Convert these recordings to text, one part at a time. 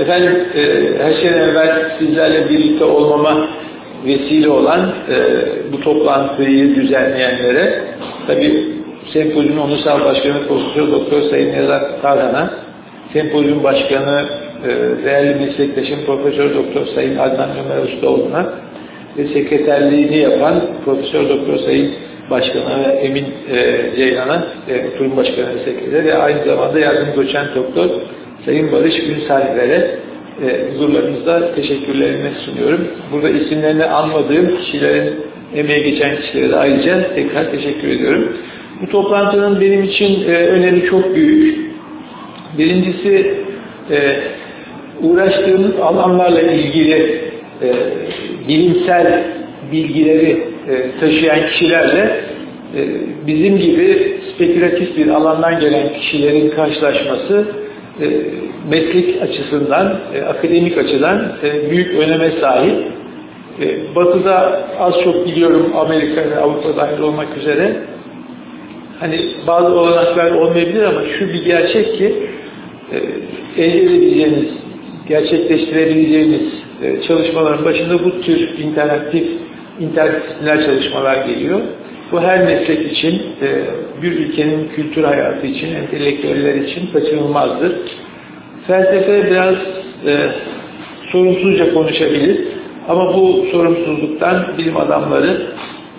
Efendim e, her şeyden evvel sizlerle birlikte olmama vesile olan e, bu toplantıyı düzenleyenlere tabi sempozyumun onursal başkanı Profesör Doktor Sayın Nevzat Tarhan'a sempozyum başkanı e, değerli meslektaşım Profesör Doktor Sayın Adnan Ömer Ustaoğlu'na ve sekreterliğini yapan Profesör Doktor Sayın Başkanı Emin e, Ceylan'a, e, kurum başkanı ve sekreter ve aynı zamanda yardım doçent doktor Sayın Barış Günsalver'e e, huzurlarınızda teşekkürlerimi sunuyorum. Burada isimlerini anmadığım kişilerin emeğe geçen kişilere de ayrıca tekrar teşekkür ediyorum. Bu toplantının benim için e, önemi çok büyük. Birincisi e, uğraştığımız alanlarla ilgili e, bilimsel bilgileri e, taşıyan kişilerle e, bizim gibi spekülatif bir alandan gelen kişilerin karşılaşması meslek açısından, e, akademik açıdan e, büyük öneme sahip. E, batı'da az çok biliyorum Amerika ve Avrupa dahil olmak üzere hani bazı olanaklar olmayabilir ama şu bir gerçek ki e, elde edebileceğiniz, gerçekleştirebileceğiniz e, çalışmaların başında bu tür interaktif, interdisipliner çalışmalar geliyor. Bu her meslek için, e, bir ülkenin kültür hayatı için, entelektüeller için kaçınılmazdır. Felsefe biraz e, sorumsuzca konuşabilir ama bu sorumsuzluktan bilim adamları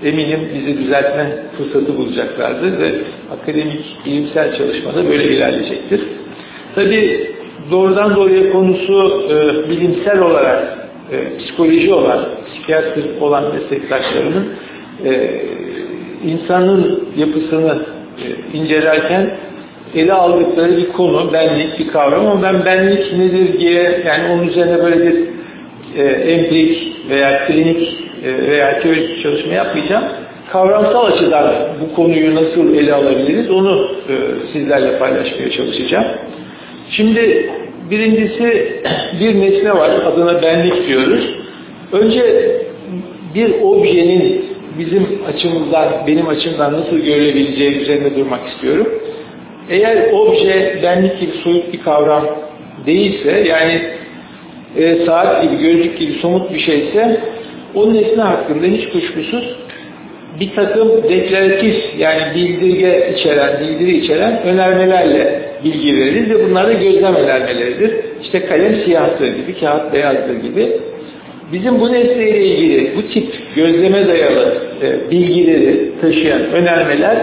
eminim bizi düzeltme fırsatı bulacaklardır ve akademik, bilimsel çalışmada böyle ilerleyecektir. Tabi doğrudan doğruya konusu e, bilimsel olarak, e, psikoloji olan, psikiyatr olan meslektaşlarımın e, insanın yapısını e, incelerken ele aldıkları bir konu, benlik bir kavram ama ben benlik nedir diye yani onun üzerine böyle bir e, empirik veya klinik e, veya teorik çalışma yapmayacağım. Kavramsal açıdan bu konuyu nasıl ele alabiliriz onu e, sizlerle paylaşmaya çalışacağım. Şimdi birincisi bir nesne var adına benlik diyoruz. Önce bir objenin bizim açımızdan, benim açımdan nasıl görülebileceği üzerinde durmak istiyorum. Eğer obje benlik gibi soyut bir kavram değilse, yani e, saat gibi, gözlük gibi somut bir şeyse, o nesne hakkında hiç kuşkusuz bir takım deklaratif yani bildirge içeren, bildiri içeren önermelerle bilgi veririz ve bunlar da gözlem önermeleridir. İşte kalem siyahtır gibi, kağıt beyazdır gibi. Bizim bu nesneyle ilgili bu tip gözleme dayalı e, bilgileri taşıyan önermeler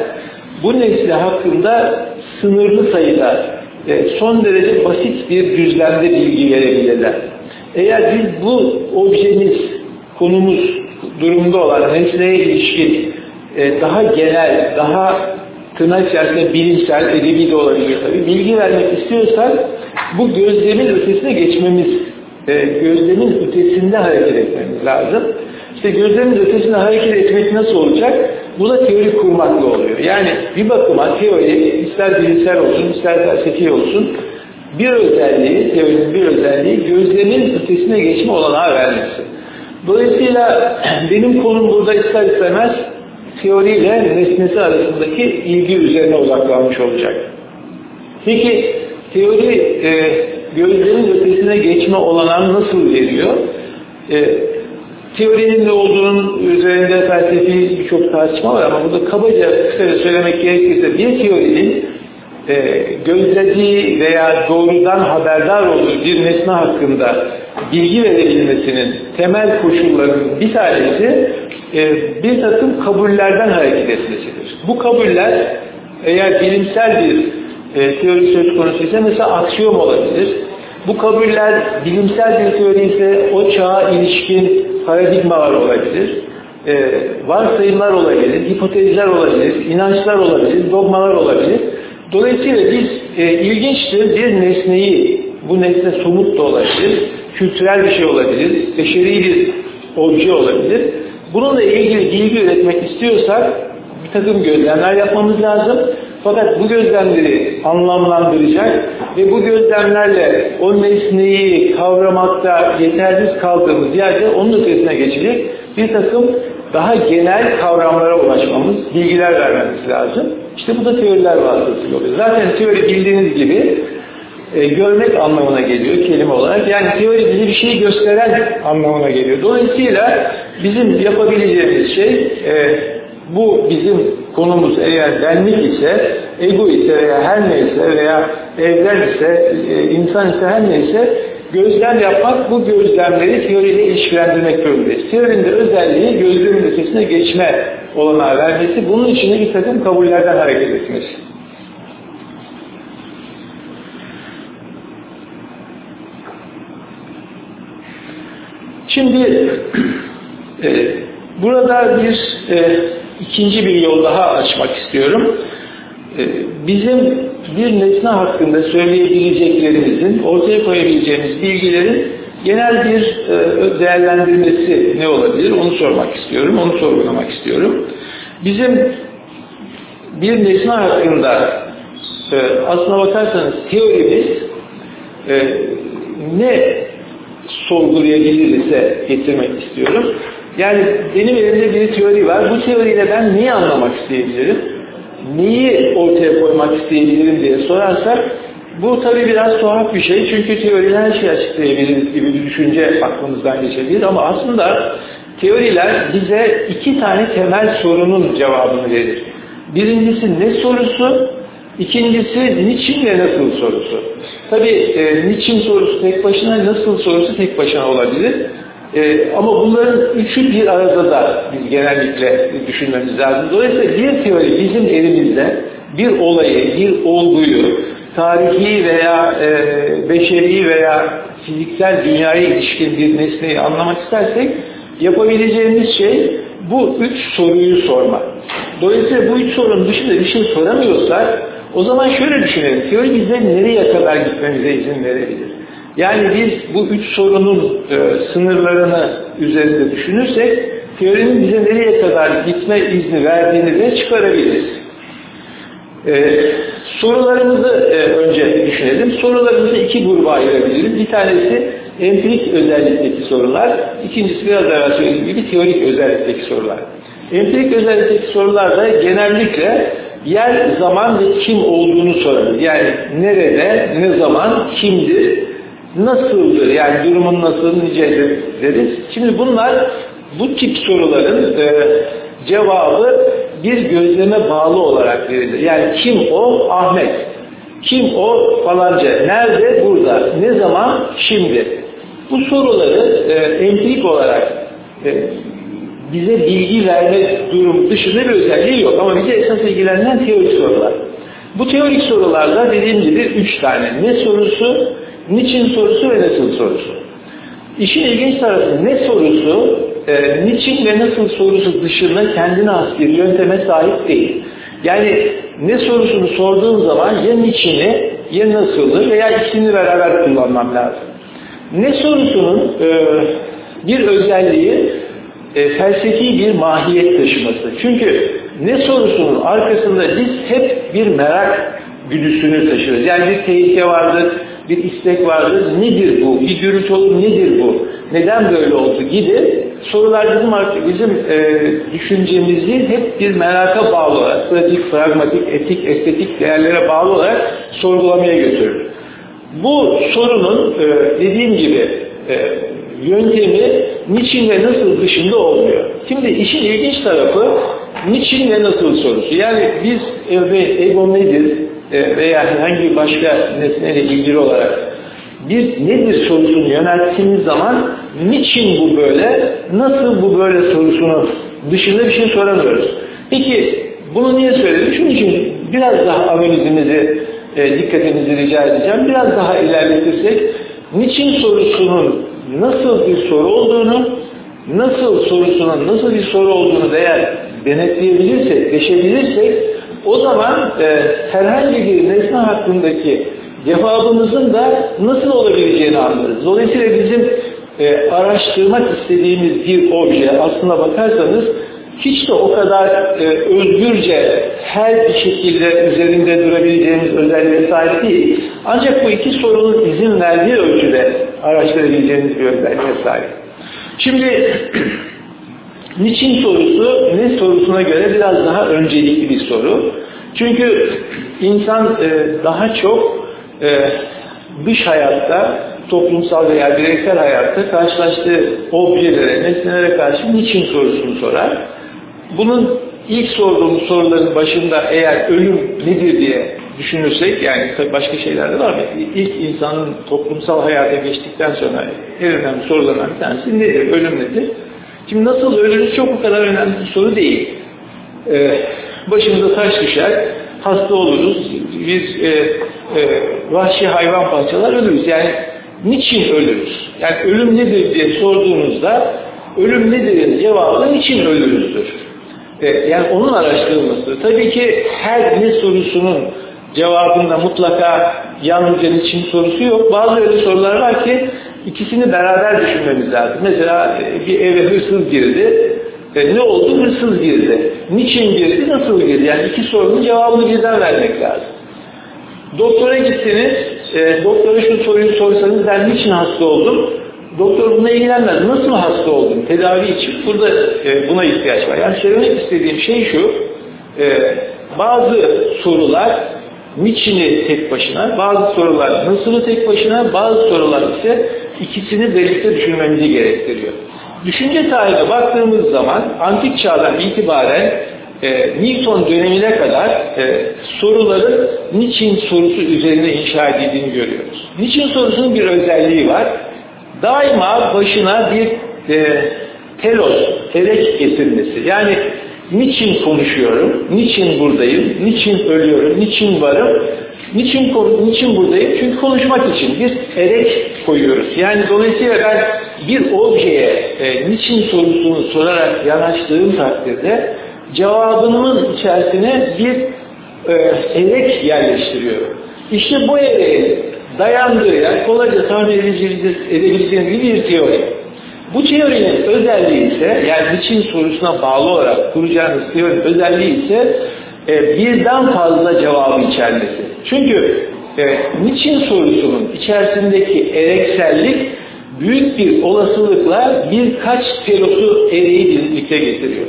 bu nesne hakkında sınırlı sayıda e, son derece basit bir düzlemde bilgi verebilirler. Eğer biz bu objemiz, konumuz durumda olan nesneye ilişkin e, daha genel, daha tırnak içerisinde bilimsel, edebi de olabilir tabii, bilgi vermek istiyorsak bu gözlemin ötesine geçmemiz, e, gözlemin ötesinde hareket etmemiz lazım. İşte gözlemin ötesinde hareket etmek nasıl olacak? Bu da teori kurmakla oluyor. Yani bir bakıma teori ister bilimsel olsun, ister felsefi olsun bir özelliği, teorinin bir özelliği gözlemin ötesine geçme olanağı vermesi. Dolayısıyla benim konum burada ister istemez teoriyle nesnesi arasındaki ilgi üzerine odaklanmış olacak. Peki teori e, gözlemin ötesine geçme olanağını nasıl veriyor? E, teorinin ne olduğunun üzerinde felsefi birçok tartışma var ama burada kabaca kısaca söylemek gerekirse bir teorinin e, gözlediği veya doğrudan haberdar olduğu bir nesne hakkında bilgi verebilmesinin temel koşullarının bir tanesi e, bir takım kabullerden hareket etmesidir. Bu kabuller eğer bilimsel bir e, teori söz konusu ise mesela aksiyom olabilir. Bu kabuller bilimsel bir teori ise o çağa ilişkin paradigmalar olabilir. E, varsayımlar olabilir, hipotezler olabilir, inançlar olabilir, dogmalar olabilir. Dolayısıyla biz e, ilginçtir bir nesneyi, bu nesne somut da olabilir, kültürel bir şey olabilir, beşeri bir obje olabilir. Bununla ilgili bilgi üretmek istiyorsak bir takım gözlemler yapmamız lazım. Fakat bu gözlemleri anlamlandıracak ve bu gözlemlerle o nesneyi kavramakta yetersiz kaldığımız yerde onun ötesine geçecek bir takım daha genel kavramlara ulaşmamız, bilgiler vermemiz lazım. İşte bu da teoriler vasıtasıyla oluyor. Zaten teori bildiğiniz gibi e, görmek anlamına geliyor kelime olarak. Yani teori bize bir şeyi gösteren anlamına geliyor. Dolayısıyla bizim yapabileceğimiz şey e, bu bizim konumuz eğer benlik ise, ego ise veya her neyse veya evren ise, e, insan ise her neyse gözlem yapmak, bu gözlemleri teoriyle ilişkilendirmek zorundayız. Teorinin de özelliği gözlemin ötesine geçme olanağı vermesi, bunun için de bir takım kabullerden hareket etmesi. Şimdi e, burada bir e, ikinci bir yol daha açmak istiyorum. E, bizim bir nesne hakkında söyleyebileceklerimizin, ortaya koyabileceğimiz bilgilerin genel bir e, değerlendirmesi ne olabilir onu sormak istiyorum, onu sorgulamak istiyorum. Bizim bir nesne hakkında e, aslına bakarsanız teorimiz e, ne sorgulayabilirse getirmek istiyorum. Yani benim elimde bir teori var. Bu teoriyle ben neyi anlamak isteyebilirim? Neyi ortaya koymak isteyebilirim diye sorarsak bu tabi biraz tuhaf bir şey. Çünkü teoriyle her şeyi açıklayabiliriz gibi bir düşünce aklımızdan geçebilir. Ama aslında teoriler bize iki tane temel sorunun cevabını verir. Birincisi ne sorusu, İkincisi niçin ve nasıl sorusu. Tabi e, niçin sorusu tek başına, nasıl sorusu tek başına olabilir. E, ama bunların üçü bir arada da biz genellikle düşünmemiz lazım. Dolayısıyla bir teori bizim elimizde bir olayı, bir olguyu, tarihi veya e, beşeri veya fiziksel dünyaya ilişkin bir nesneyi anlamak istersek yapabileceğimiz şey bu üç soruyu sormak. Dolayısıyla bu üç sorunun dışında bir şey soramıyorsak o zaman şöyle düşünelim. Teori bize nereye kadar gitmemize izin verebilir? Yani biz bu üç sorunun e, sınırlarını üzerinde düşünürsek teorinin bize nereye kadar gitme izni verdiğini de çıkarabiliriz. E, sorularımızı e, önce düşünelim. Sorularımızı iki gruba ayırabiliriz. Bir tanesi empirik özellikteki sorular, ikincisi biraz evvel söylediğim gibi teorik özellikteki sorular. Empirik özellikteki sorular da genellikle yer, zaman ve kim olduğunu sorarız. Yani nerede, ne zaman, kimdir, nasıldır, yani durumun nasıl, nicedir deriz. Şimdi bunlar bu tip soruların e, cevabı bir gözleme bağlı olarak verilir. Yani kim o? Ahmet. Kim o? Falanca. Nerede? Burada. Ne zaman? Şimdi. Bu soruları e, empirik olarak e, bize bilgi verme durum dışında bir özelliği yok. Ama bize esas ilgilendiren teorik sorular. Bu teorik sorularda dediğim gibi üç tane. Ne sorusu, niçin sorusu ve nasıl sorusu. İşin ilginç tarafı ne sorusu, e, niçin ve nasıl sorusu dışında kendine has bir yönteme sahip değil. Yani ne sorusunu sorduğum zaman ya niçini ya nasılı veya ikisini beraber kullanmam lazım. Ne sorusunun e, bir özelliği e, felsefi bir mahiyet taşıması. Çünkü ne sorusunun arkasında biz hep bir merak güdüsünü taşırız. Yani bir tehlike vardır, bir istek vardır. Nedir bu? Bir gürültü olur nedir bu? Neden böyle oldu gibi sorular bizim artık bizim e, düşüncemizi hep bir meraka bağlı olarak, pratik, pragmatik, etik, estetik değerlere bağlı olarak sorgulamaya götürür. Bu sorunun e, dediğim gibi e, yöntemi niçin ve nasıl dışında olmuyor. Şimdi işin ilginç tarafı niçin ve nasıl sorusu. Yani biz e, ego nedir veya herhangi başka nesneyle ilgili olarak bir nedir sorusunu yönelttiğimiz zaman niçin bu böyle, nasıl bu böyle sorusunu dışında bir şey soramıyoruz. Peki bunu niye söyledim? Şunun için biraz daha analizimizi, e, dikkatinizi rica edeceğim. Biraz daha ilerletirsek niçin sorusunun nasıl bir soru olduğunu, nasıl sorusunun nasıl bir soru olduğunu eğer denetleyebilirsek, deşebilirsek o zaman e, herhangi bir nesne hakkındaki cevabımızın da nasıl olabileceğini anlarız. Dolayısıyla bizim e, araştırmak istediğimiz bir obje aslına bakarsanız hiç de o kadar e, özgürce her bir şekilde üzerinde durabileceğimiz özelliğe sahip değil. Ancak bu iki sorunun izin verdiği ölçüde araştırabileceğiniz bir özelliğe sahip. Şimdi niçin sorusu ne sorusuna göre biraz daha öncelikli bir soru. Çünkü insan e, daha çok e, dış hayatta, toplumsal veya bireysel hayatta karşılaştığı objelere, nesnelere karşı niçin sorusunu sorar. Bunun ilk sorduğumuz soruların başında eğer ölüm nedir diye düşünürsek, yani tabii başka şeyler de var ama ilk insanın toplumsal hayata geçtikten sonra en önemli sorularından bir tanesi nedir, ölüm nedir? Şimdi nasıl ölürüz çok o kadar önemli bir soru değil. Ee, başımıza taş düşer, hasta oluruz, biz e, e, vahşi hayvan parçalar ölürüz. Yani niçin ölürüz? Yani ölüm nedir diye sorduğunuzda ölüm nedir cevabı niçin ölürüzdür. E, yani onun araştırılması. Tabii ki her ne sorusunun cevabında mutlaka yalnızca niçin sorusu yok. Bazı öyle sorular var ki ikisini beraber düşünmemiz lazım. Mesela e, bir eve hırsız girdi. E, ne oldu? Hırsız girdi. Niçin girdi? Nasıl girdi? Yani iki sorunun cevabını birden vermek lazım. Doktora gittiniz. E, doktora şu soruyu sorsanız ben niçin hasta oldum? Doktor buna ilgilenmez. Nasıl hasta oldum? Tedavi için. Burada e, buna ihtiyaç var. Yani söylemek istediğim şey şu. E, bazı sorular niçini tek başına, bazı sorular nasılı tek başına, bazı sorular ise ikisini birlikte düşünmemizi gerektiriyor. Düşünce tarihine baktığımız zaman antik çağdan itibaren e, Newton dönemine kadar e, soruların niçin sorusu üzerine inşa edildiğini görüyoruz. Niçin sorusunun bir özelliği var. Daima başına bir e, telos, terek getirmesi. Yani niçin konuşuyorum, niçin buradayım, niçin ölüyorum, niçin varım, niçin, niçin buradayım? Çünkü konuşmak için bir erek koyuyoruz. Yani dolayısıyla ben bir objeye e, niçin sorusunu sorarak yanaştığım takdirde cevabımın içerisine bir e, erek yerleştiriyorum. İşte bu ereğin dayandığı yer kolayca tahmin edebileceğiniz gibi bir teori. Bu teorinin özelliği ise, yani niçin sorusuna bağlı olarak kuracağınız teorinin özelliği ise e, birden fazla cevabı içermesi. Çünkü e, niçin sorusunun içerisindeki ereksellik büyük bir olasılıkla birkaç telosu ereği birlikte getiriyor.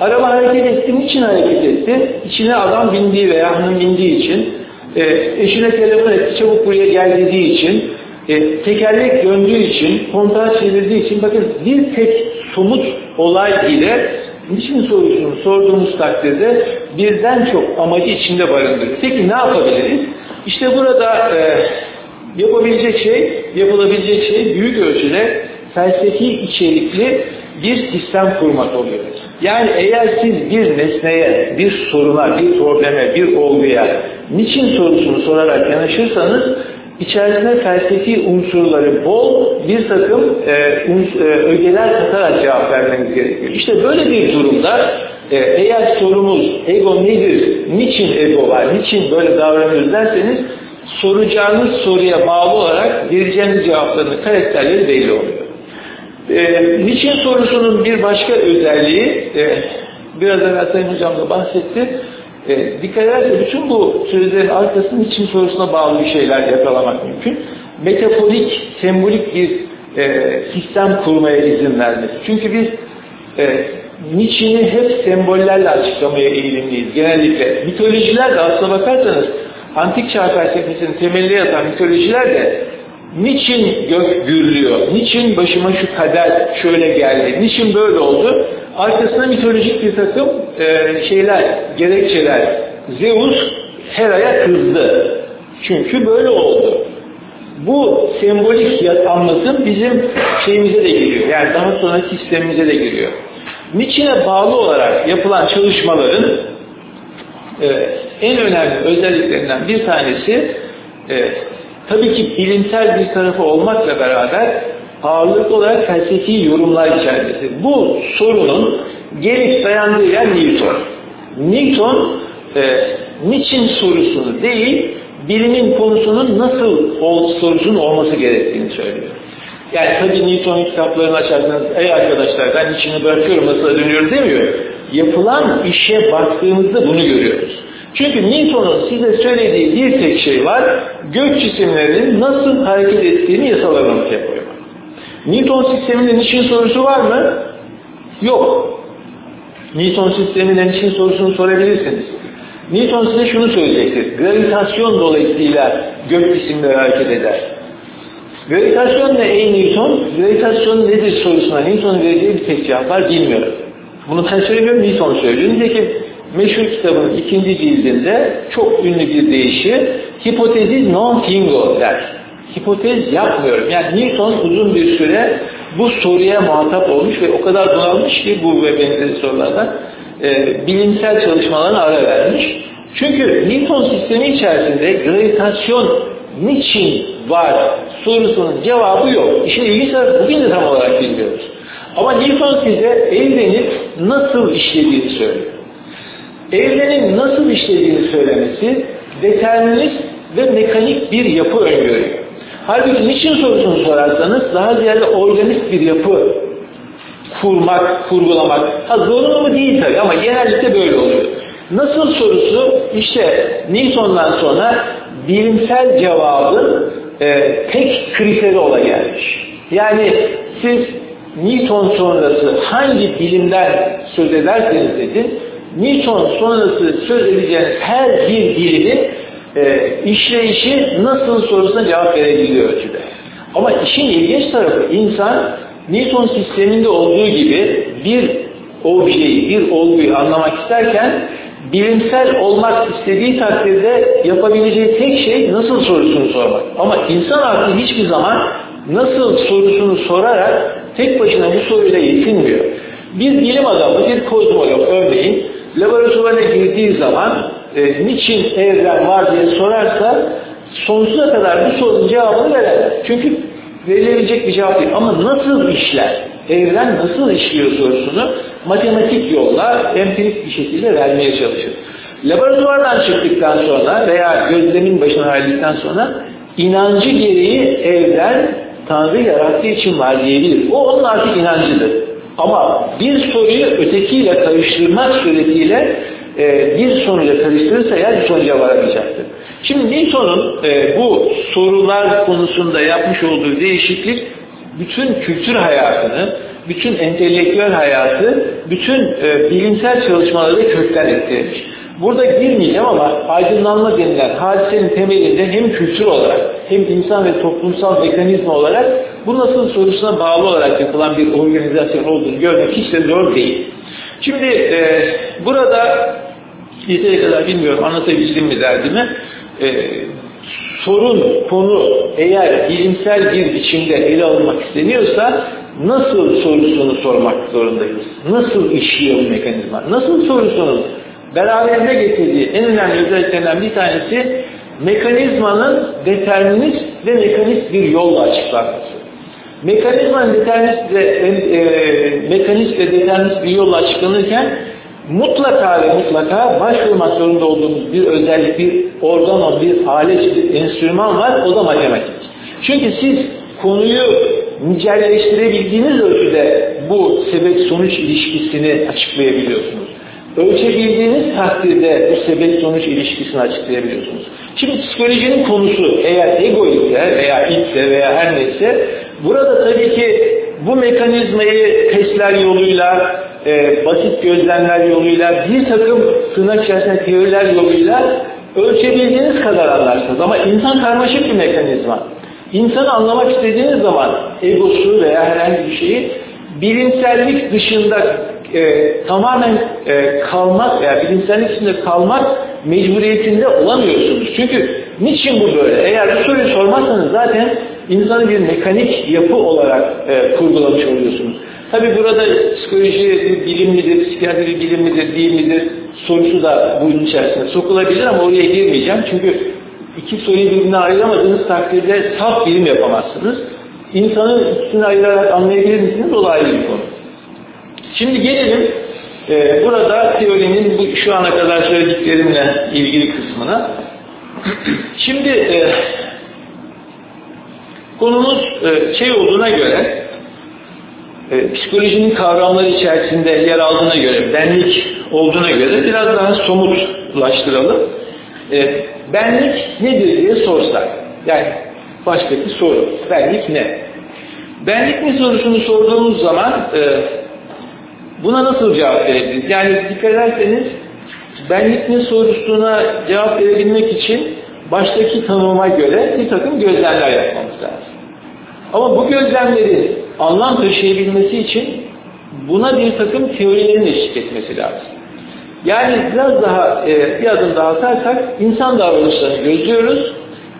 Araba hareket etti, niçin hareket etti? İçine adam bindiği veya hanım bindiği için, e, eşine telefon etti, çabuk buraya gel dediği için, e, tekerlek döndüğü için, kontağı çevirdiği için bakın bir tek somut olay ile niçin sorusunu sorduğumuz takdirde birden çok amacı içinde barındırır. Peki ne yapabiliriz? İşte burada e, yapabilecek şey, yapılabilecek şey büyük ölçüde felsefi içerikli bir sistem kurmak oluyor. Yani eğer siz bir nesneye, bir soruna, bir probleme, bir olguya niçin sorusunu sorarak yanaşırsanız içerisine felsefi unsurları bol bir takım e, uns, e, ögeler katarak cevap vermeniz gerekiyor. İşte böyle bir durumda e, eğer sorumuz ego nedir, niçin ego var, niçin böyle davranıyoruz derseniz soracağınız soruya bağlı olarak vereceğiniz cevapların karakterleri belli oluyor. E, niçin sorusunun bir başka özelliği, e, biraz evvel Sayın Hocam da bahsetti, e, dikkat ederse bütün bu sözlerin arkasının için sorusuna bağlı bir şeyler yakalamak mümkün. Metaforik, sembolik bir e, sistem kurmaya izin vermesi. Çünkü biz e, niçini hep sembollerle açıklamaya eğilimliyiz. Genellikle mitolojiler de aslına bakarsanız antik çağ felsefesinin temelinde yatan mitolojiler de niçin gök gürlüyor, niçin başıma şu kader şöyle geldi, niçin böyle oldu arkasına mitolojik bir takım e, şeyler, gerekçeler. Zeus Hera'ya kızdı. Çünkü böyle oldu. Bu sembolik anlatım bizim şeyimize de giriyor. Yani daha sonra sistemimize de giriyor. Niçin'e bağlı olarak yapılan çalışmaların e, en önemli özelliklerinden bir tanesi e, tabii ki bilimsel bir tarafı olmakla beraber ağırlıklı olarak felsefi yorumlar içermesi. Bu sorunun gelip dayandığı yer Newton. Newton e, niçin sorusunu değil, bilimin konusunun nasıl ol, sorusunun olması gerektiğini söylüyor. Yani tabii Newton'un kitaplarını açarsanız, ey arkadaşlar ben içini bırakıyorum nasıl dönüyor demiyor. Yapılan işe baktığımızda bunu görüyoruz. Çünkü Newton'un size söylediği bir tek şey var, gök cisimlerinin nasıl hareket ettiğini yasalarını yapıyor. Newton sisteminin niçin sorusu var mı? Yok. Newton sisteminin niçin sorusunu sorabilirsiniz. Newton size şunu söyleyecektir. Gravitasyon dolayısıyla gök cisimleri hareket eder. Gravitasyon ne ey Newton? Gravitasyon nedir sorusuna Newton'un verdiği bir tek cevap var bilmiyorum. Bunu ben söylemiyorum Newton söylüyor. Nitekim meşhur kitabın ikinci cildinde çok ünlü bir deyişi hipotezi non fingo der. Hipotez yapmıyorum. Yani Newton uzun bir süre bu soruya muhatap olmuş ve o kadar bunalmış ki bu ve benzeri sorulardan e, bilimsel çalışmalarına ara vermiş. Çünkü Newton sistemi içerisinde gravitasyon niçin var sorusunun cevabı yok. İşin ilginç tarafı bugün de tam olarak bilmiyoruz. Ama Newton size evrenin nasıl işlediğini söylüyor. Evrenin nasıl işlediğini söylemesi determinist ve mekanik bir yapı öngörüyor. Halbuki niçin sorusunu sorarsanız daha ziyade organik bir yapı kurmak, kurgulamak. Ha, zorunlu mu değil tabii ama genellikle böyle oluyor. Nasıl sorusu işte Newton'dan sonra bilimsel cevabın e, tek kriteri ola gelmiş. Yani siz Newton sonrası hangi bilimden söz ederseniz edin, Newton sonrası söz edeceğiniz her bir bilimin e, işleyişi nasıl sorusuna cevap verebildiği ölçüde. Ama işin ilginç tarafı insan Newton sisteminde olduğu gibi bir objeyi, bir olguyu anlamak isterken bilimsel olmak istediği takdirde yapabileceği tek şey nasıl sorusunu sormak. Ama insan aklı hiçbir zaman nasıl sorusunu sorarak tek başına bu soruyla yetinmiyor. Bir bilim adamı, bir kozmolog örneğin laboratuvarına girdiği zaman e, niçin evren var diye sorarsa sonsuza kadar bu sorunun cevabını veremez. Çünkü verilebilecek bir cevap değil. Ama nasıl işler? Evren nasıl işliyor sorusunu matematik yolla empirik bir şekilde vermeye çalışır. Laboratuvardan çıktıktan sonra veya gözlemin başına ayrıldıktan sonra inancı gereği evren Tanrı yarattığı için var diyebilir. O onun artık inancıdır. Ama bir soruyu ötekiyle karıştırmak suretiyle e, bir soruyla karıştırırsa eğer bir sonuca varamayacaktır. Şimdi Newton'un e, bu sorular konusunda yapmış olduğu değişiklik bütün kültür hayatını, bütün entelektüel hayatı, bütün e, bilimsel çalışmaları kökten etkilemiş. Burada girmeyeceğim ama aydınlanma denilen hadisenin temelinde hem kültür olarak hem insan ve toplumsal mekanizma olarak bu nasıl sorusuna bağlı olarak yapılan bir organizasyon olduğunu görmek hiç de zor değil. Şimdi e, burada yeteri kadar bilmiyorum anlatabildim mi derdimi. E, sorun, konu eğer bilimsel bir biçimde ele alınmak isteniyorsa nasıl sorusunu sormak zorundayız. Nasıl işliyor bu mekanizma? Nasıl sorusunun beraberinde getirdiği en önemli özelliklerinden bir tanesi mekanizmanın determinist ve mekanist bir yolla açıklanması. Mekanizmanın determinist ve, e, mekanist ve determinist bir yolla açıklanırken mutlaka ve mutlaka başvurmak zorunda olduğumuz bir özellik, bir organ, bir alet, bir enstrüman var. O da matematik. Çünkü siz konuyu nicelleştirebildiğiniz ölçüde bu sebep-sonuç ilişkisini açıklayabiliyorsunuz. Ölçebildiğiniz takdirde bu sebep-sonuç ilişkisini açıklayabiliyorsunuz. Şimdi psikolojinin konusu eğer ego ise veya ise veya her neyse burada tabii ki bu mekanizmayı testler yoluyla, e, basit gözlemler yoluyla, bir takım tırnak içerisinde teoriler yoluyla ölçebildiğiniz kadar anlarsınız. Ama insan karmaşık bir mekanizma. İnsanı anlamak istediğiniz zaman egosu veya herhangi bir şeyi bilimsellik dışında e, tamamen e, kalmak veya bilimsellik içinde kalmak mecburiyetinde olamıyorsunuz. Çünkü niçin bu böyle? Eğer bu soruyu sormazsanız zaten insanı bir mekanik yapı olarak e, kurgulamış oluyorsunuz. Tabi burada psikoloji bilim midir, psikiyatri bilim midir, değil midir sorusu da bunun içerisine sokulabilir ama oraya girmeyeceğim. Çünkü iki soruyu birbirine ayıramadığınız takdirde saf bilim yapamazsınız. İnsanı ikisini ayırarak anlayabilir misiniz? O ayrı bir konu. Şimdi gelelim e, burada teorinin bu, şu ana kadar söylediklerimle ilgili kısmına. Şimdi e, konumuz e, şey olduğuna göre e, psikolojinin kavramları içerisinde yer aldığına göre, benlik olduğuna göre biraz daha somutlaştıralım. E, benlik nedir diye sorsak. Yani başka bir soru. Benlik ne? Benlik ne sorusunu sorduğumuz zaman e, buna nasıl cevap verebiliriz? Yani dikkat ederseniz benlik ne sorusuna cevap verebilmek için baştaki tanımıma göre bir takım gözlemler yapmamız lazım. Ama bu gözlemleri anlam taşıyabilmesi için buna bir takım teorilerin eşlik etmesi lazım. Yani biraz daha e, bir adım daha atarsak insan davranışlarını gözlüyoruz.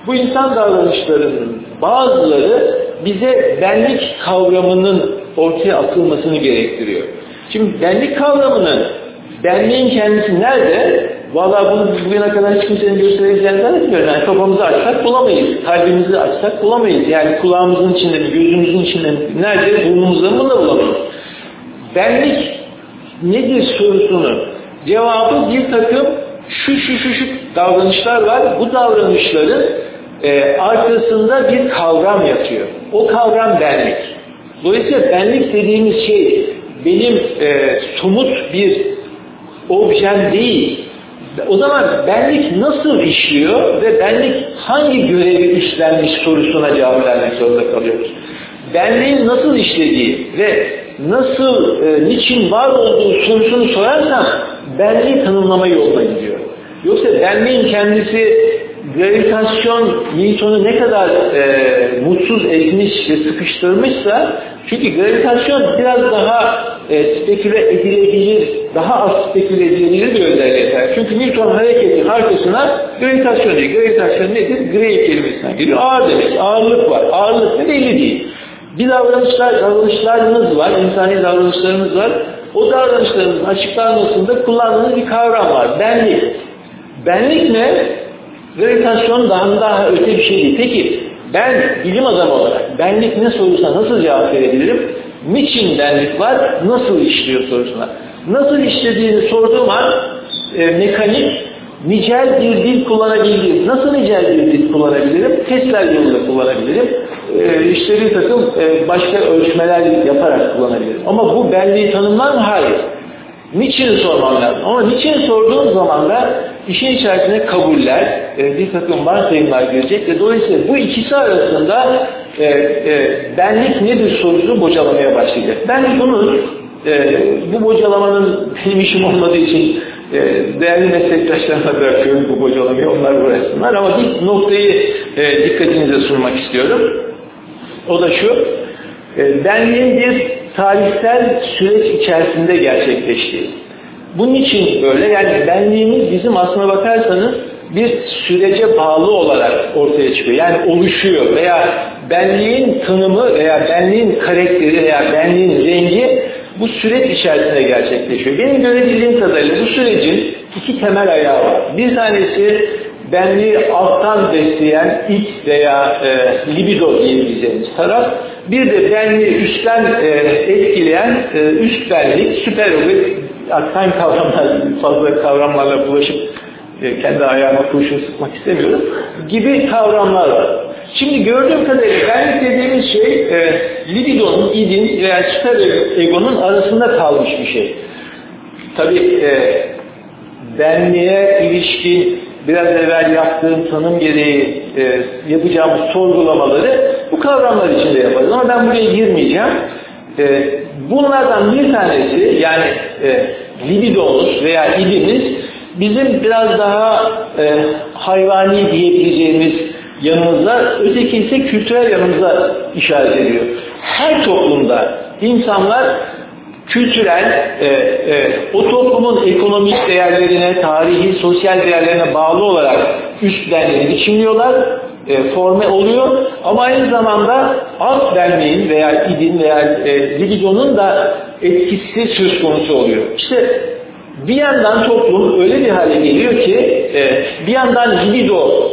Bu insan davranışlarının bazıları bize benlik kavramının ortaya atılmasını gerektiriyor. Şimdi benlik kavramının benliğin kendisi nerede? Valla bunu bugüne kadar hiç kimsenin göstereceğini zannetmiyorum. Yani kafamızı açsak bulamayız. Kalbimizi açsak bulamayız. Yani kulağımızın içinde mi, gözümüzün içinde mi, nerede burnumuzda mı da bulamayız. Benlik nedir sorusunu cevabı bir takım şu şu şu şu davranışlar var. Bu davranışların e, arkasında bir kavram yatıyor. O kavram benlik. Dolayısıyla benlik dediğimiz şey benim e, somut bir objem değil. O zaman benlik nasıl işliyor ve benlik hangi görevi üstlenmiş sorusuna cevap vermek zorunda kalıyoruz. Benliğin nasıl işlediği ve nasıl, e, niçin var olduğu sorusunu sorarsam benliği tanımlama yoluna gidiyor. Yoksa benliğin kendisi gravitasyon Newton'u ne kadar e, mutsuz etmiş ve sıkıştırmışsa çünkü gravitasyon biraz daha e, speküle edilebilir, daha az speküle edilebilir bir özelliğe sahip. Çünkü Newton hareketin arkasına gravitasyon diyor. Gravitasyon nedir? Grav kelimesinden geliyor. Ağır demek. Ağırlık var. Ağırlık ne belli değil. Bir davranışlar, davranışlarımız var, insani davranışlarımız var. O davranışlarımızın açıklanmasında kullandığımız bir kavram var. Benlik. Benlik ne? Gravitasyon daha daha öte bir şey değil. Peki ben bilim adamı olarak benlik ne sorusuna nasıl cevap verebilirim? Niçin benlik var? Nasıl işliyor sorusuna. Nasıl işlediğini sorduğum an e, mekanik nicel bir dil kullanabildiğim. Nasıl nicel bir dil kullanabilirim? Testler yoluyla kullanabilirim. E, işte takım e, başka ölçmeler yaparak kullanabilirim. Ama bu benliği tanımlar mı? Hayır. Niçin sormam lazım? Ama niçin sorduğum zaman da işin içerisine kabuller, e, bir takım varsayımlar girecek ve dolayısıyla bu ikisi arasında e, e, benlik nedir sorusunu bocalamaya başlayacak. Ben bunun e, bu bocalamanın benim işim olmadığı için e, değerli meslektaşlarıma bırakıyorum bu bocalamayı, onlar uğraşsınlar ama bir noktayı e, dikkatinize sunmak istiyorum. O da şu, e, benliğin bir tarihsel süreç içerisinde gerçekleştiği. Bunun için böyle yani benliğimiz bizim aslına bakarsanız bir sürece bağlı olarak ortaya çıkıyor. Yani oluşuyor veya benliğin tanımı veya benliğin karakteri veya benliğin rengi bu süreç içerisinde gerçekleşiyor. Benim görebildiğim kadarıyla bu sürecin iki temel ayağı var. Bir tanesi benliği alttan besleyen ilk veya e, libido diyebileceğimiz taraf. Bir de benliği üstten e, etkileyen e, üst benlik, süper aksan kavramlar, fazla kavramlarla bulaşıp e, kendi ayağıma kurşun sıkmak istemiyorum gibi kavramlar var. Şimdi gördüğüm kadarıyla benlik dediğimiz şey e, libidonun, idin veya süper egonun arasında kalmış bir şey. Tabi e, benliğe ilişkin biraz evvel yaptığım tanım gereği e, yapacağımız sorgulamaları bu kavramlar içinde yaparız. Ama ben buraya girmeyeceğim. E, bunlardan bir tanesi yani e, libidomuz veya idimiz bizim biraz daha e, hayvani diyebileceğimiz yanımıza, öteki ise kültürel yanımıza işaret ediyor. Her toplumda insanlar kültürel, e, e, o toplumun ekonomik değerlerine, tarihi, sosyal değerlerine bağlı olarak üst benliğini biçimliyorlar, e, forme oluyor. Ama aynı zamanda alt benliğin veya idin veya e, libidonun da etkisi söz konusu oluyor. İşte bir yandan toplum öyle bir hale geliyor ki e, bir yandan libido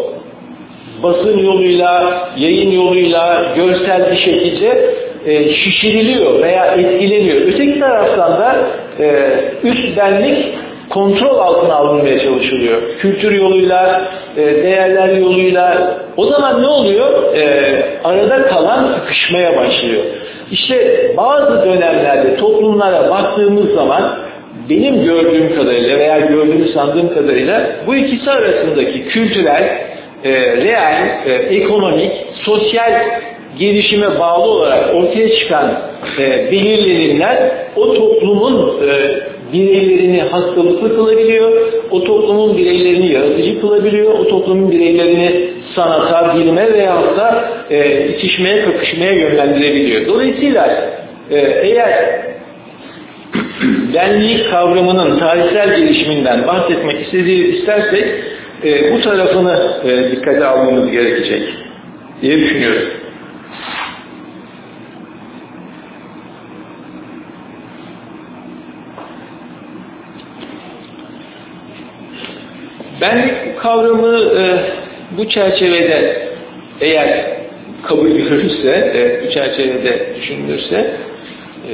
basın yoluyla, yayın yoluyla, görsel bir şekilde e, şişiriliyor veya etkileniyor. Öteki taraftan da e, üst benlik kontrol altına alınmaya çalışılıyor. Kültür yoluyla, e, değerler yoluyla. O zaman ne oluyor? E, arada kalan sıkışmaya başlıyor. İşte bazı dönemlerde toplumlara baktığımız zaman benim gördüğüm kadarıyla veya gördüğümü sandığım kadarıyla bu ikisi arasındaki kültürel, e, reel, ekonomik, sosyal gelişime bağlı olarak ortaya çıkan e, belirlenimler o toplumun bireylerini hastalıklı kılabiliyor, o toplumun bireylerini yaratıcı kılabiliyor, o toplumun bireylerini sanata, bilime veyahut da e, itişmeye, kakışmaya yönlendirebiliyor. Dolayısıyla e, eğer benlik kavramının tarihsel gelişiminden bahsetmek istediği istersek e, bu tarafını e, dikkate almamız gerekecek diye düşünüyorum. Benlik kavramı e, bu çerçevede eğer kabul görürse, e, bu çerçevede düşünülürse e,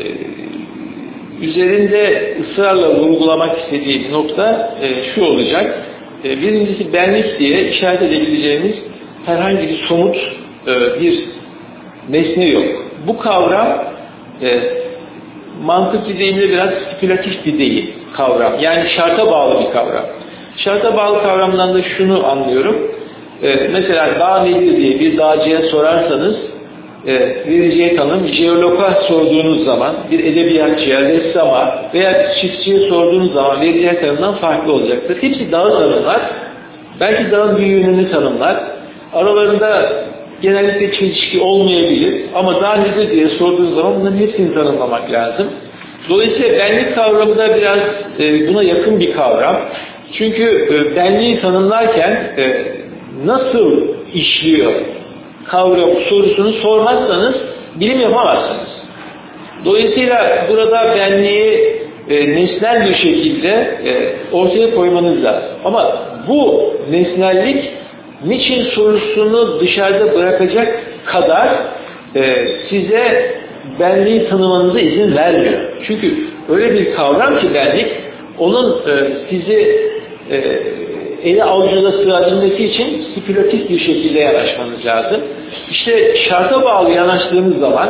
üzerinde ısrarla vurgulamak istediğim nokta e, şu olacak. E, birincisi benlik diye işaret edebileceğimiz herhangi bir somut e, bir nesne yok. Bu kavram e, mantık deyimle biraz spekülatif bir değil kavram. Yani şarta bağlı bir kavram. Şarta bağlı kavramdan da şunu anlıyorum. Ee, mesela dağ nedir diye bir dağcıya sorarsanız e, vereceği tanım jeologa sorduğunuz zaman bir edebiyatçıya, ressama veya çiftçiye sorduğunuz zaman vereceği tanımdan farklı olacaktır. Hepsi dağı tanımlar. Belki dağın büyüğünü tanımlar. Aralarında genellikle çelişki olmayabilir ama dağ nedir diye sorduğunuz zaman bunların hepsini tanımlamak lazım. Dolayısıyla benlik kavramı da biraz e, buna yakın bir kavram. Çünkü e, benliği tanımlarken e, nasıl işliyor kavram sorusunu sormazsanız bilim yapamazsınız. Dolayısıyla burada benliği e, nesnel bir şekilde ortaya koymanız lazım. Ama bu nesnellik niçin sorusunu dışarıda bırakacak kadar size benliği tanımanıza izin vermiyor. Çünkü öyle bir kavram ki benlik onun sizi e, eli avucuna sığabilmesi için spekülatif bir şekilde yanaşmanız lazım. İşte şarta bağlı yanaştığınız zaman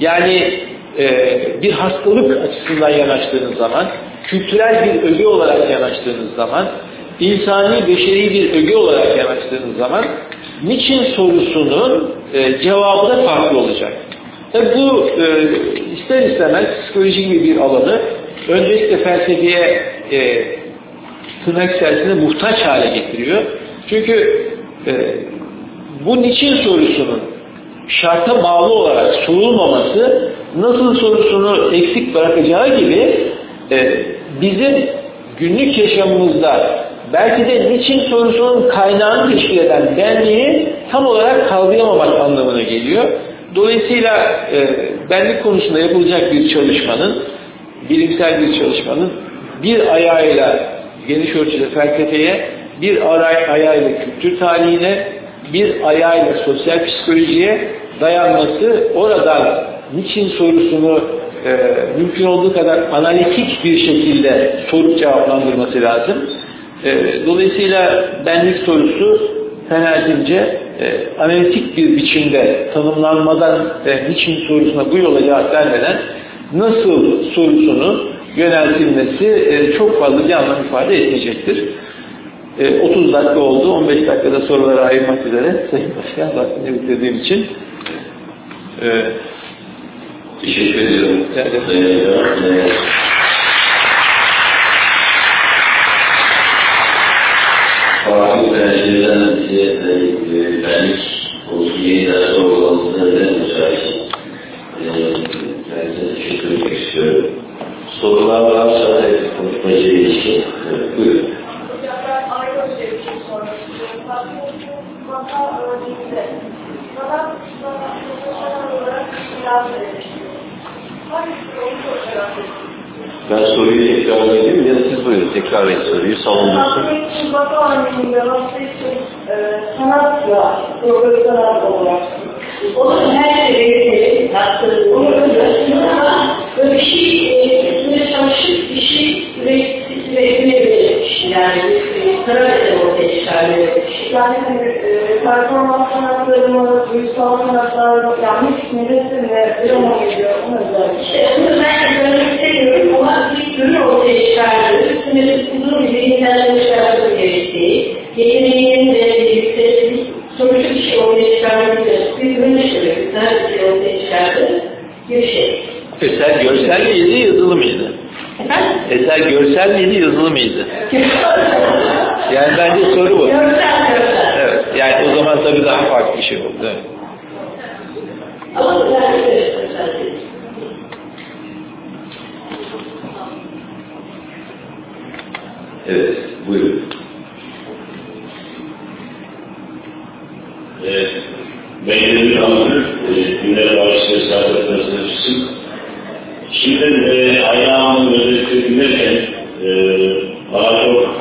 yani e, bir hastalık açısından yanaştığınız zaman, kültürel bir öge olarak yanaştığınız zaman, insani, beşeri bir öge olarak yanaştığınız zaman niçin sorusunun e, cevabı da farklı olacak. Tabi bu e, ister istemez psikoloji gibi bir alanı öncelikle felsefeye e, tırnak içerisinde muhtaç hale getiriyor. Çünkü e, bu niçin sorusunun şarta bağlı olarak sorulmaması nasıl sorusunu eksik bırakacağı gibi e, bizim günlük yaşamımızda belki de niçin sorusunun kaynağını teşkil eden benliği tam olarak kavrayamamak anlamına geliyor. Dolayısıyla e, benlik konusunda yapılacak bir çalışmanın, bilimsel bir çalışmanın bir ayağıyla geniş ölçüde felsefeye, bir ayağıyla kültür tarihine, bir ayağıyla sosyal psikolojiye dayanması oradan niçin sorusunu e, mümkün olduğu kadar analitik bir şekilde sorup cevaplandırması lazım. E, dolayısıyla benlik sorusu fenerdimce e, analitik bir biçimde tanımlanmadan e, niçin sorusuna bu yola cevap vermeden nasıl sorusunu yöneltilmesi e, çok fazla bir anlam ifade etmeyecektir. E, 30 dakika oldu. 15 dakikada sorulara ayırmak üzere Sayın Başkan vaktini bitirdiğim için e, Teşekkür ediyorum. Ee, Farklı pencereden size benlik olsun yeniden sorgulanmasına neden müsait. Ben size teşekkür etmek istiyorum. Sorular varsa konuşmacıya ilişkin. Evet, Buyurun. Hocam ben ayrı bir şey sormak istiyorum. Bu vaka örneğinde bana bana profesyonel olarak biraz verilmişti. Hangisi onu sorarak Ben soruyu tekrar edeyim ya da siz buyurun tekrar Şimdi e, ayağımın böyle e, bana çok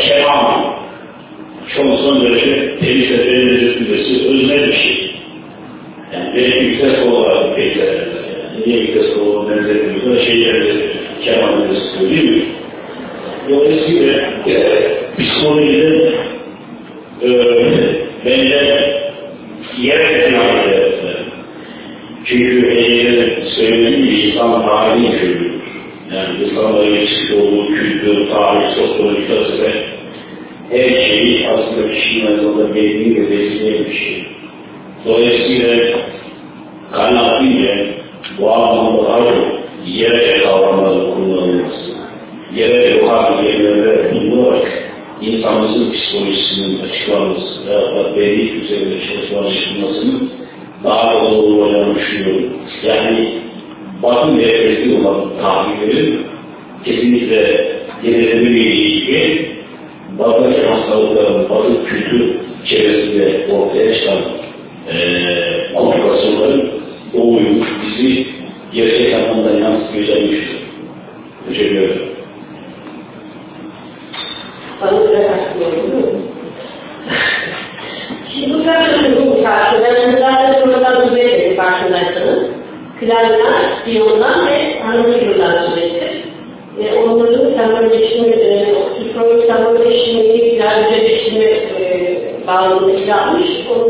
şema şu olsan böyle temiz ve belirli üstündesi özel bir şey. Yani benim yüksek kolu var peygamberler. Yani niye yüksek kolu benzeri bir şey yerleri kemanını değil mi? Dolayısıyla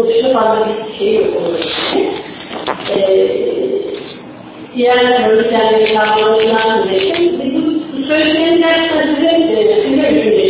oldukça fazla bir şey yok onun içinde. Ee, diğer görüntülerle kavramlarından da bu, bu söylediklerim gerçekten size, e, size ürün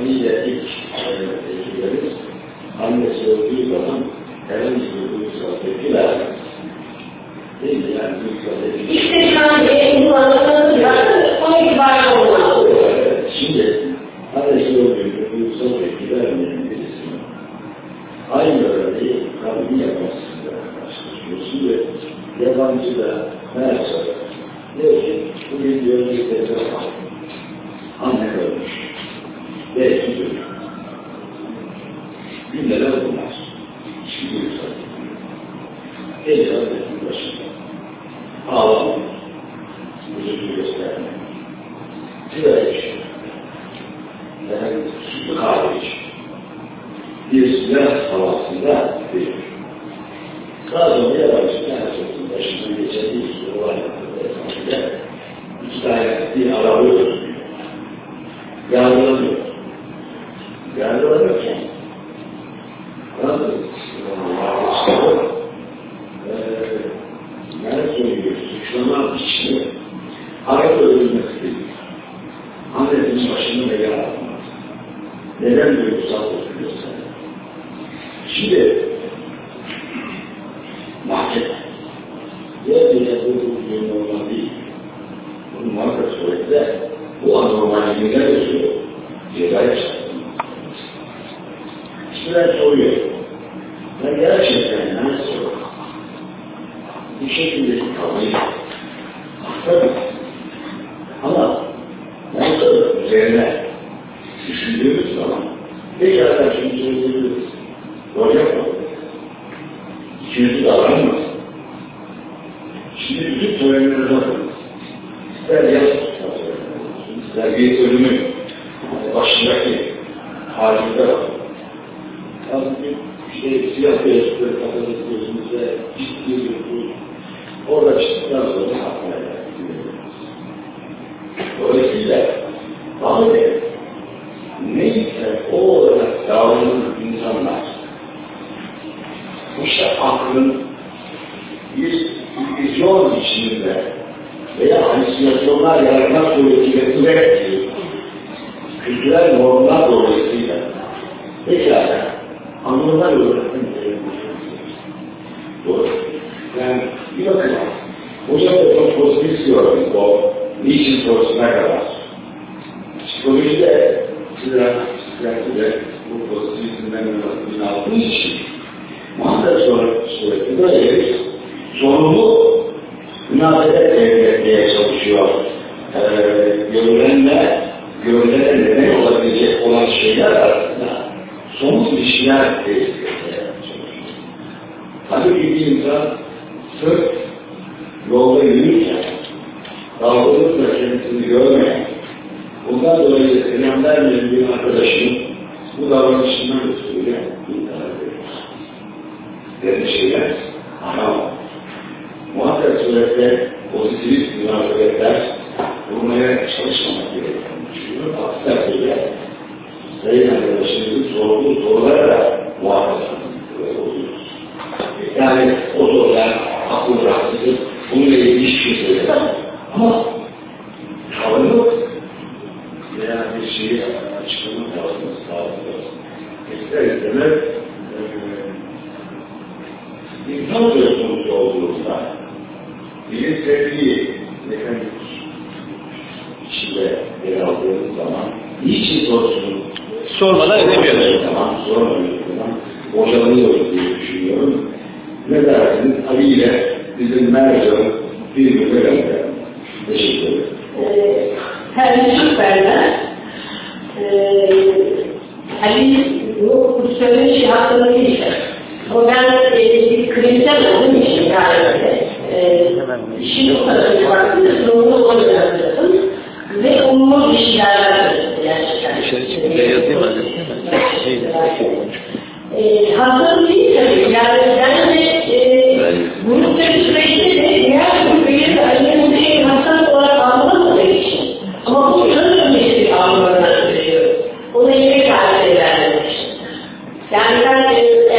Hamiye ilk tecrübemiz annesi öldüğü zaman herhangi bir duygusal tepki vermez. Değil mi? Yani duygusal tepki. İşte yani e, insanların nasıl o itibariyle olmalı? Şimdi annesi öldüğünde duygusal tepki vermeyen birisine aynı örneği kavmi yaparsınız arkadaşlar. Şimdi yabancı da Somebody else should have done that. You shouldn't just tell. bağlılık meselesini görmeyen, bundan dolayı selam vermeyen bir arkadaşım bu davranışından ötürüyle intihar ediyor. Dedi şeyler haram. Muhakkak surette pozitivist münasebetler bulmaya çalışmamak gerektiğini düşünüyor. Aksi takdirde sayın arkadaşımızın sorduğu sorulara da muhakkak Daniel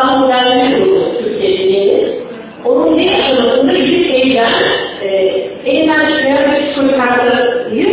Kanun Düzenleme Kurulu Türkiye'deyiz. Onun ne aşamasında gidip elden e, elinden çıkayan bir soru kartıyı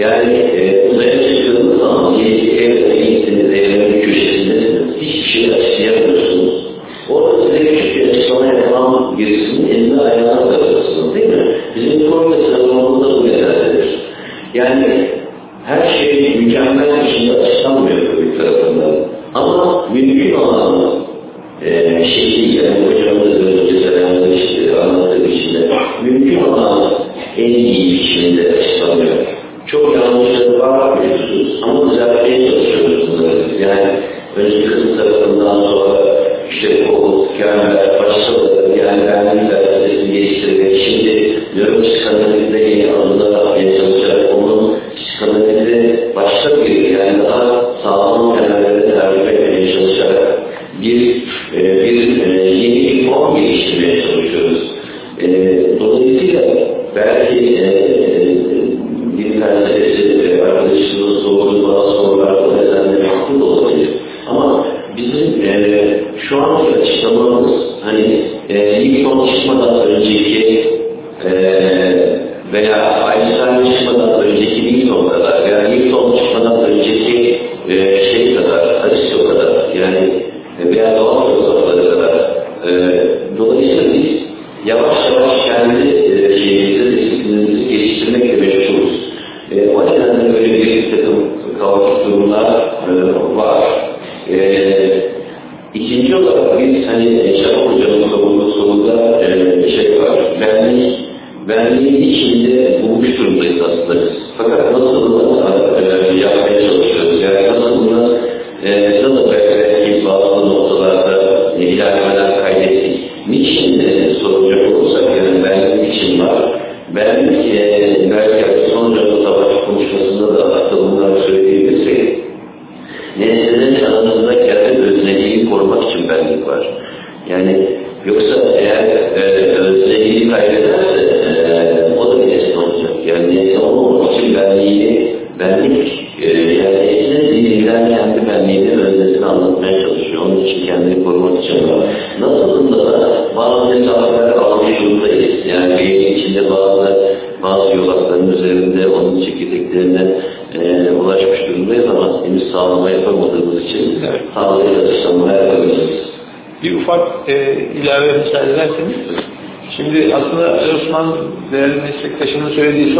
Yani e, uzaya çıktığımız zaman ki E, ikinci olarak biz hani Şafak Hoca'nın sorduğu soruda e, şey var. Benlik, benliğin içinde bulmuş durumdayız aslında biz. Fakat nasıl bunu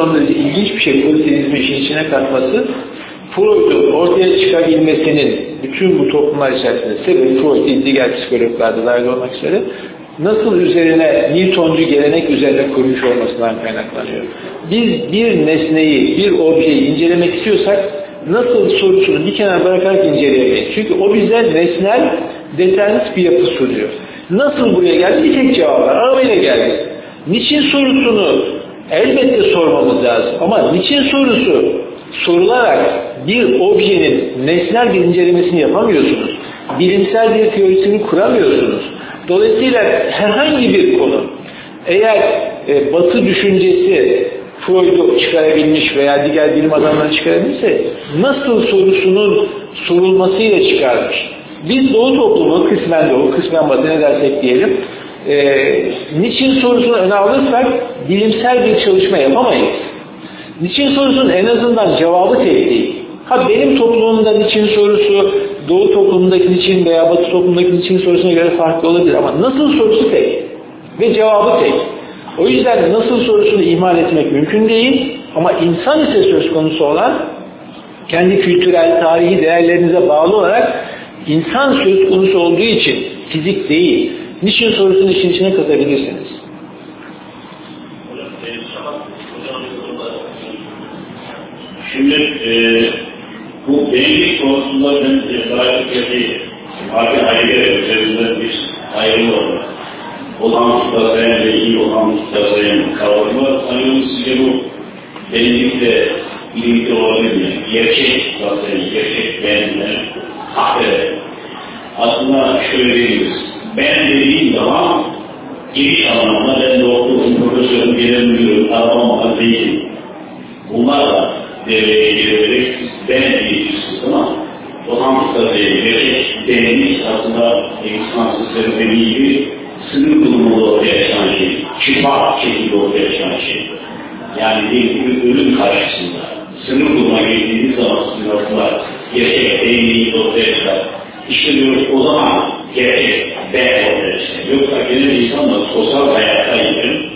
son derece ilginç bir şey pozitivizmi işin içine katması. Freud'u ortaya çıkabilmesinin bütün bu toplumlar içerisinde sebebi Freud diğer psikologlar da dahil olmak üzere nasıl üzerine Newtoncu gelenek üzerine kurmuş olmasından kaynaklanıyor. Biz bir nesneyi, bir objeyi incelemek istiyorsak nasıl sorusunu bir kenara bırakarak inceleyemeyiz. Çünkü o bize nesnel, determinist bir yapı sunuyor. Nasıl buraya geldi? Bir tek cevap var. Arabayla geldi. Niçin sorusunu elbette sormamız lazım. Ama niçin sorusu sorularak bir objenin nesnel bir incelemesini yapamıyorsunuz. Bilimsel bir teorisini kuramıyorsunuz. Dolayısıyla herhangi bir konu eğer e, batı düşüncesi Freud'u çıkarabilmiş veya diğer bilim adamları çıkarabilmişse nasıl sorusunun sorulmasıyla çıkarmış. Biz Doğu toplumu kısmen Doğu, kısmen Batı ne dersek diyelim e, niçin sorusunu öne alırsak bilimsel bir çalışma yapamayız. Niçin sorusunun en azından cevabı tek değil. Ha benim toplumumda niçin sorusu Doğu toplumundaki niçin veya Batı toplumundaki niçin sorusuna göre farklı olabilir ama nasıl sorusu tek ve cevabı tek. O yüzden nasıl sorusunu ihmal etmek mümkün değil ama insan ise söz konusu olan kendi kültürel, tarihi değerlerinize bağlı olarak insan söz konusu olduğu için fizik değil, niçin sorusunu işin içine katabilirsiniz. Şimdi e, bu benlik konusunda ben çok yapayım. Marka ayrı üzerinde bir ayrım var. Olan kitapların ve iyi olan kitapların kavramı sanıyorum size bu benlikle ilgili olabilir mi? Gerçek zaten, gerçek benler, ahiret. Aslında şöyle diyoruz. Ben dediğim zaman giriş anlamında ben doktorum, profesörüm, genel müdürüm, arabam değilim. Bunlar da devreye girerek ben diyeceksiniz ama o hamsa gerek denilmiş aslında insan sistemi dediği gibi sınır durumunda ortaya çıkan şey, şifa şekilde ortaya çıkan şey. Yani gibi ölüm karşısında sınır duruma geldiğiniz zaman sınırlar gerçek denildiği ortaya çıkar. İşte diyoruz o zaman gerçek ben ortaya. Yoksa genel insanla sosyal hayatta gidelim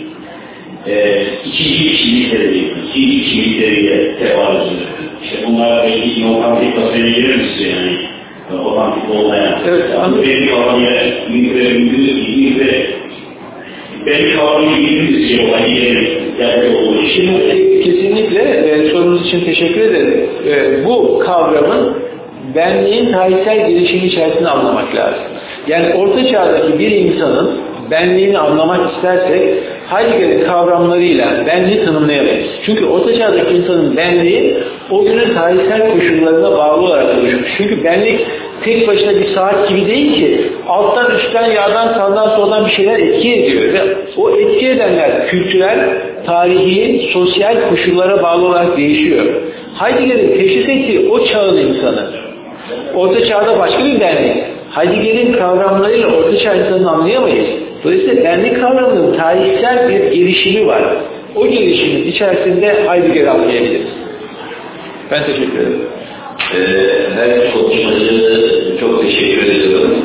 e, ikinci kişiliklere değil, ikinci kişilikleriyle tevarüz ediyor. İşte bunlar belki inovatif tasarıya girer misin yani? otantik olmayan. Evet, kavramıyla ilgili ve ilgili ve benim kavramıyla ilgili bir şey olan yapmış olduğu için. Şimdi kesinlikle e, sorunuz için teşekkür ederim. E, bu kavramın benliğin tarihsel gelişimi içerisinde anlamak lazım. Yani orta çağdaki bir insanın benliğini anlamak istersek Heidegger'in kavramlarıyla benliği tanımlayamayız. Çünkü orta çağdaki insanın benliği o günün tarihsel koşullarına bağlı olarak oluşmuş. Çünkü benlik tek başına bir saat gibi değil ki alttan üstten yağdan sağdan soldan bir şeyler etki ediyor ve o etki edenler kültürel, tarihi, sosyal koşullara bağlı olarak değişiyor. Heidegger'in teşhis ettiği o çağın insanı Orta çağda başka bir benlik. Heidegger'in kavramlarıyla orta insanını anlayamayız. Dolayısıyla benlik kavramının tarihsel bir gelişimi var. O gelişimin içerisinde Heidegger'i anlayabiliriz. Ben teşekkür ederim. Ee, her konuşmacı çok teşekkür ediyorum.